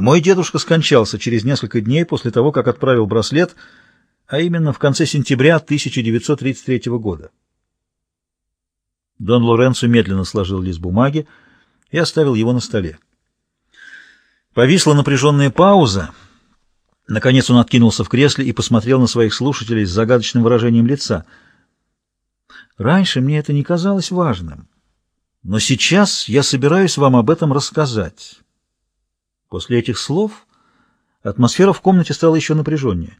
Мой дедушка скончался через несколько дней после того, как отправил браслет, а именно в конце сентября 1933 года. Дон Лоренцо медленно сложил лист бумаги и оставил его на столе. Повисла напряженная пауза. Наконец он откинулся в кресле и посмотрел на своих слушателей с загадочным выражением лица. Раньше мне это не казалось важным, но сейчас я собираюсь вам об этом рассказать. После этих слов атмосфера в комнате стала еще напряженнее.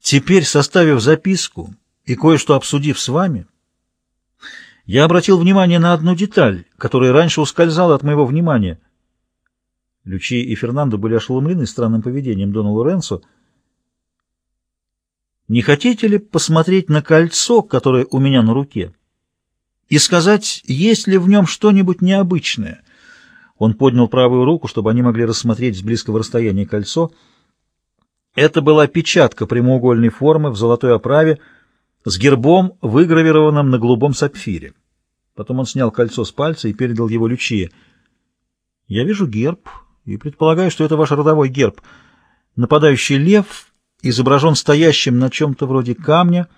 Теперь, составив записку и кое-что обсудив с вами, я обратил внимание на одну деталь, которая раньше ускользала от моего внимания. Лючи и Фернандо были ошеломлены странным поведением Дона Лоренцо. «Не хотите ли посмотреть на кольцо, которое у меня на руке, и сказать, есть ли в нем что-нибудь необычное?» Он поднял правую руку, чтобы они могли рассмотреть с близкого расстояния кольцо. Это была печатка прямоугольной формы в золотой оправе с гербом, выгравированным на голубом сапфире. Потом он снял кольцо с пальца и передал его Лючие. «Я вижу герб и предполагаю, что это ваш родовой герб. Нападающий лев изображен стоящим на чем-то вроде камня,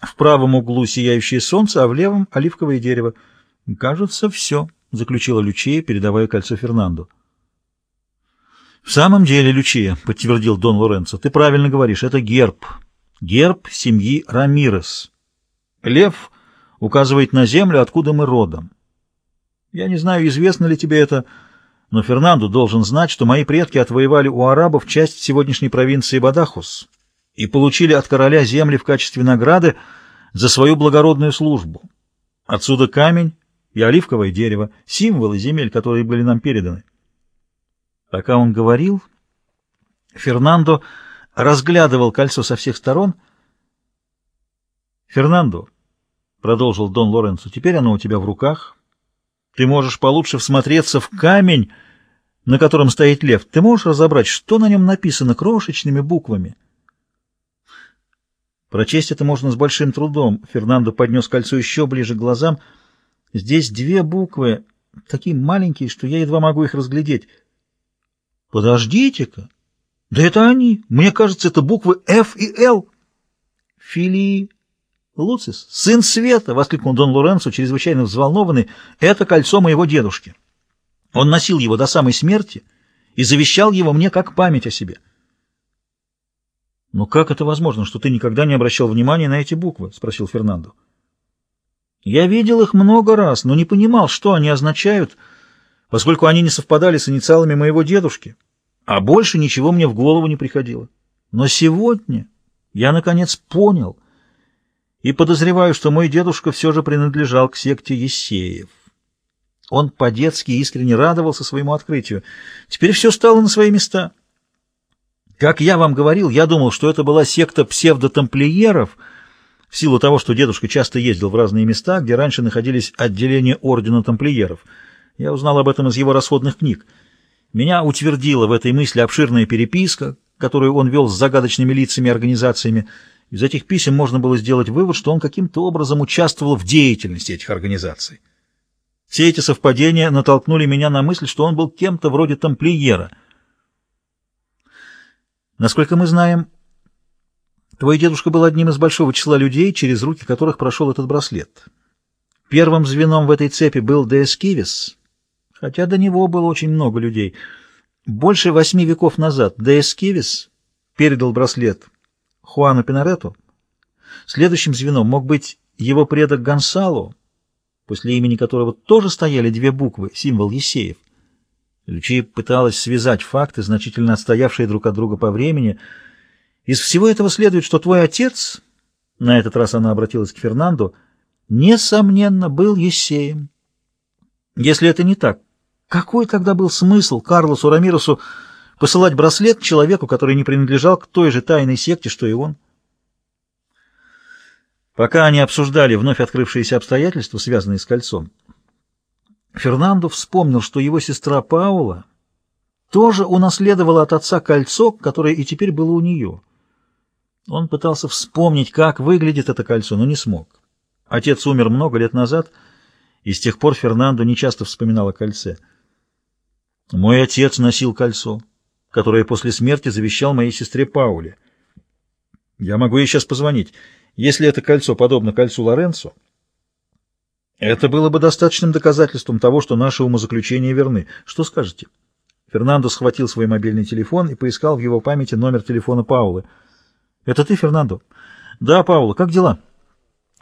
в правом углу сияющее солнце, а в левом — оливковое дерево. Кажется, все». — заключила Лючия, передавая кольцо Фернанду. «В самом деле, Лючия», — подтвердил Дон Лоренцо, — «ты правильно говоришь, это герб. Герб семьи Рамирес. Лев указывает на землю, откуда мы родом. Я не знаю, известно ли тебе это, но Фернандо должен знать, что мои предки отвоевали у арабов часть сегодняшней провинции Бадахус и получили от короля земли в качестве награды за свою благородную службу. Отсюда камень, и оливковое дерево, символы земель, которые были нам переданы. Пока он говорил, Фернандо разглядывал кольцо со всех сторон. «Фернандо», — продолжил Дон Лоренцо, — «теперь оно у тебя в руках. Ты можешь получше всмотреться в камень, на котором стоит лев. Ты можешь разобрать, что на нем написано крошечными буквами?» Прочесть это можно с большим трудом. Фернандо поднес кольцо еще ближе к глазам — Здесь две буквы, такие маленькие, что я едва могу их разглядеть. Подождите-ка. Да это они. Мне кажется, это буквы F и L. Фили Луцис, сын света, воскликнул Дон Лоренцо, чрезвычайно взволнованный. Это кольцо моего дедушки. Он носил его до самой смерти и завещал его мне как память о себе. «Но как это возможно, что ты никогда не обращал внимания на эти буквы?» — спросил Фернандо. Я видел их много раз, но не понимал, что они означают, поскольку они не совпадали с инициалами моего дедушки, а больше ничего мне в голову не приходило. Но сегодня я, наконец, понял и подозреваю, что мой дедушка все же принадлежал к секте Есеев. Он по-детски искренне радовался своему открытию. Теперь все стало на свои места. Как я вам говорил, я думал, что это была секта псевдотамплиеров — в силу того, что дедушка часто ездил в разные места, где раньше находились отделения ордена тамплиеров. Я узнал об этом из его расходных книг. Меня утвердила в этой мысли обширная переписка, которую он вел с загадочными лицами и организациями. Из этих писем можно было сделать вывод, что он каким-то образом участвовал в деятельности этих организаций. Все эти совпадения натолкнули меня на мысль, что он был кем-то вроде тамплиера. Насколько мы знаем, Твой дедушка был одним из большого числа людей, через руки которых прошел этот браслет. Первым звеном в этой цепи был Деэскивис, хотя до него было очень много людей. Больше восьми веков назад Деэскивис передал браслет Хуану Пинарету. Следующим звеном мог быть его предок Гонсало, после имени которого тоже стояли две буквы, символ Есеев. Лючи пыталась связать факты, значительно отстоявшие друг от друга по времени, из всего этого следует, что твой отец, на этот раз она обратилась к Фернанду, несомненно, был Есеем. Если это не так, какой тогда был смысл Карлосу Рамиросу посылать браслет человеку, который не принадлежал к той же тайной секте, что и он? Пока они обсуждали вновь открывшиеся обстоятельства, связанные с кольцом, Фернандо вспомнил, что его сестра Паула тоже унаследовала от отца кольцо, которое и теперь было у нее. Он пытался вспомнить, как выглядит это кольцо, но не смог. Отец умер много лет назад, и с тех пор Фернандо нечасто вспоминал о кольце. Мой отец носил кольцо, которое после смерти завещал моей сестре Пауле. Я могу ей сейчас позвонить. Если это кольцо подобно кольцу Лоренцо, это было бы достаточным доказательством того, что наши умозаключения верны. Что скажете? Фернандо схватил свой мобильный телефон и поискал в его памяти номер телефона Паулы. «Это ты, Фернандо?» «Да, Паула, как дела?»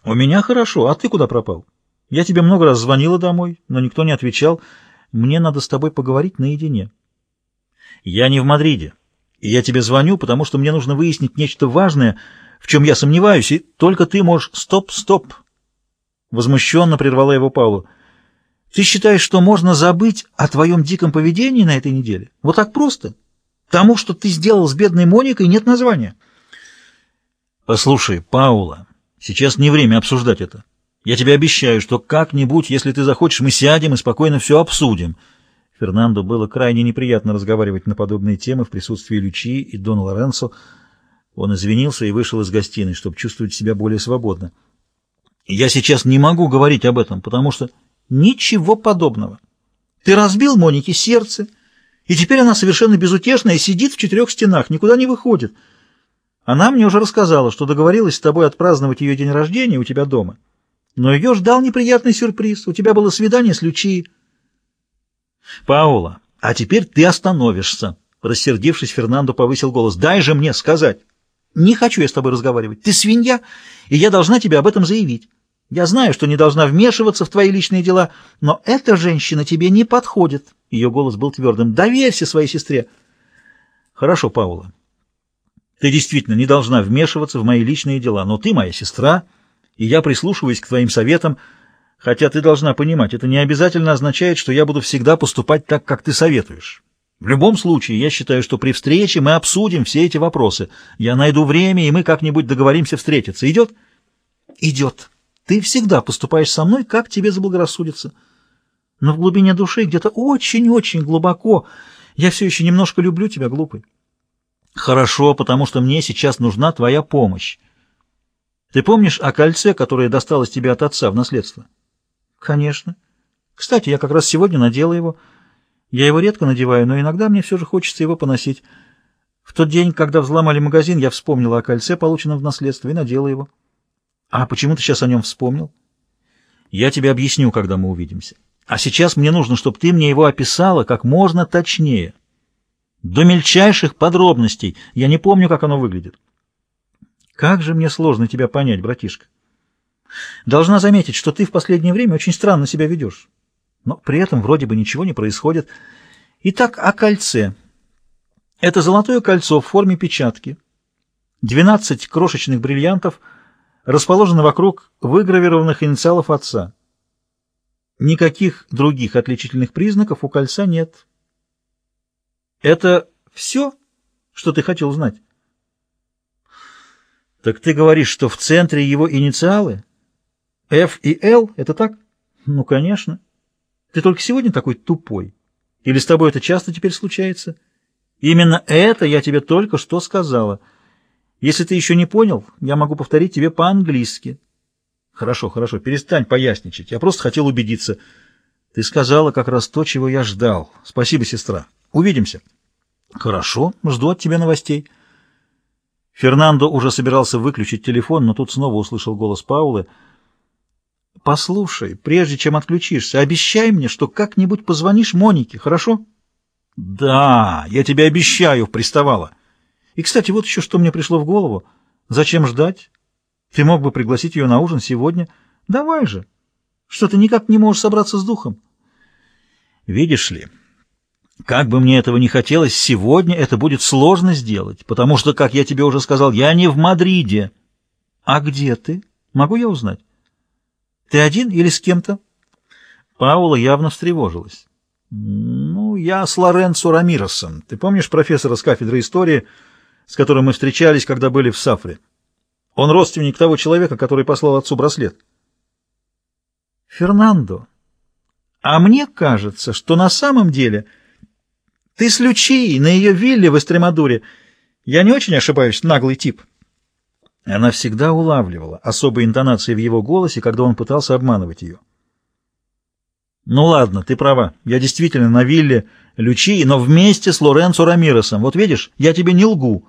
«У меня хорошо. А ты куда пропал?» «Я тебе много раз звонила домой, но никто не отвечал. Мне надо с тобой поговорить наедине». «Я не в Мадриде, и я тебе звоню, потому что мне нужно выяснить нечто важное, в чем я сомневаюсь, и только ты можешь...» «Стоп, стоп!» Возмущенно прервала его Паула. «Ты считаешь, что можно забыть о твоем диком поведении на этой неделе? Вот так просто? Тому, что ты сделал с бедной Моникой, нет названия». «Послушай, Паула, сейчас не время обсуждать это. Я тебе обещаю, что как-нибудь, если ты захочешь, мы сядем и спокойно все обсудим». Фернандо было крайне неприятно разговаривать на подобные темы в присутствии Лючи и Дона Лоренцо. Он извинился и вышел из гостиной, чтобы чувствовать себя более свободно. «Я сейчас не могу говорить об этом, потому что...» «Ничего подобного. Ты разбил Монике сердце, и теперь она совершенно безутешная сидит в четырех стенах, никуда не выходит». Она мне уже рассказала, что договорилась с тобой отпраздновать ее день рождения у тебя дома. Но ее ждал неприятный сюрприз. У тебя было свидание с Лючи. Паула, а теперь ты остановишься. Рассердившись, Фернандо повысил голос. Дай же мне сказать. Не хочу я с тобой разговаривать. Ты свинья, и я должна тебе об этом заявить. Я знаю, что не должна вмешиваться в твои личные дела, но эта женщина тебе не подходит. Ее голос был твердым. Доверься своей сестре. Хорошо, Паула. Ты действительно не должна вмешиваться в мои личные дела, но ты моя сестра, и я прислушиваюсь к твоим советам, хотя ты должна понимать, это не обязательно означает, что я буду всегда поступать так, как ты советуешь. В любом случае, я считаю, что при встрече мы обсудим все эти вопросы. Я найду время, и мы как-нибудь договоримся встретиться. Идет? Идет. Ты всегда поступаешь со мной, как тебе заблагорассудится. Но в глубине души, где-то очень-очень глубоко, я все еще немножко люблю тебя, глупый. Хорошо, потому что мне сейчас нужна твоя помощь. Ты помнишь о кольце, которое досталось тебе от отца в наследство? Конечно. Кстати, я как раз сегодня надела его. Я его редко надеваю, но иногда мне все же хочется его поносить. В тот день, когда взломали магазин, я вспомнила о кольце, полученном в наследство, и надела его. А почему ты сейчас о нем вспомнил? Я тебе объясню, когда мы увидимся. А сейчас мне нужно, чтобы ты мне его описала как можно точнее. До мельчайших подробностей. Я не помню, как оно выглядит. Как же мне сложно тебя понять, братишка. Должна заметить, что ты в последнее время очень странно себя ведешь. Но при этом вроде бы ничего не происходит. Итак, о кольце. Это золотое кольцо в форме печатки. Двенадцать крошечных бриллиантов расположены вокруг выгравированных инициалов отца. Никаких других отличительных признаков у кольца нет. Это все, что ты хотел знать? Так ты говоришь, что в центре его инициалы? F и L, это так? Ну, конечно. Ты только сегодня такой тупой. Или с тобой это часто теперь случается? Именно это я тебе только что сказала. Если ты еще не понял, я могу повторить тебе по-английски. Хорошо, хорошо, перестань поясничать. Я просто хотел убедиться. Ты сказала как раз то, чего я ждал. Спасибо, сестра. Увидимся. Хорошо, жду от тебя новостей. Фернандо уже собирался выключить телефон, но тут снова услышал голос Паулы. «Послушай, прежде чем отключишься, обещай мне, что как-нибудь позвонишь Монике, хорошо?» «Да, я тебе обещаю», — приставала. «И, кстати, вот еще что мне пришло в голову. Зачем ждать? Ты мог бы пригласить ее на ужин сегодня. Давай же. Что ты никак не можешь собраться с духом?» «Видишь ли...» Как бы мне этого не хотелось, сегодня это будет сложно сделать, потому что, как я тебе уже сказал, я не в Мадриде. А где ты? Могу я узнать? Ты один или с кем-то? Паула явно встревожилась. Ну, я с Лоренцо Рамиросом. Ты помнишь профессора с кафедры истории, с которым мы встречались, когда были в Сафре? Он родственник того человека, который послал отцу браслет. Фернандо, а мне кажется, что на самом деле... Ты с Лючией на ее вилле в Эстремадуре. Я не очень ошибаюсь, наглый тип. Она всегда улавливала особые интонации в его голосе, когда он пытался обманывать ее. Ну ладно, ты права. Я действительно на вилле Лючии, но вместе с Лоренцо Рамиросом. Вот видишь, я тебе не лгу.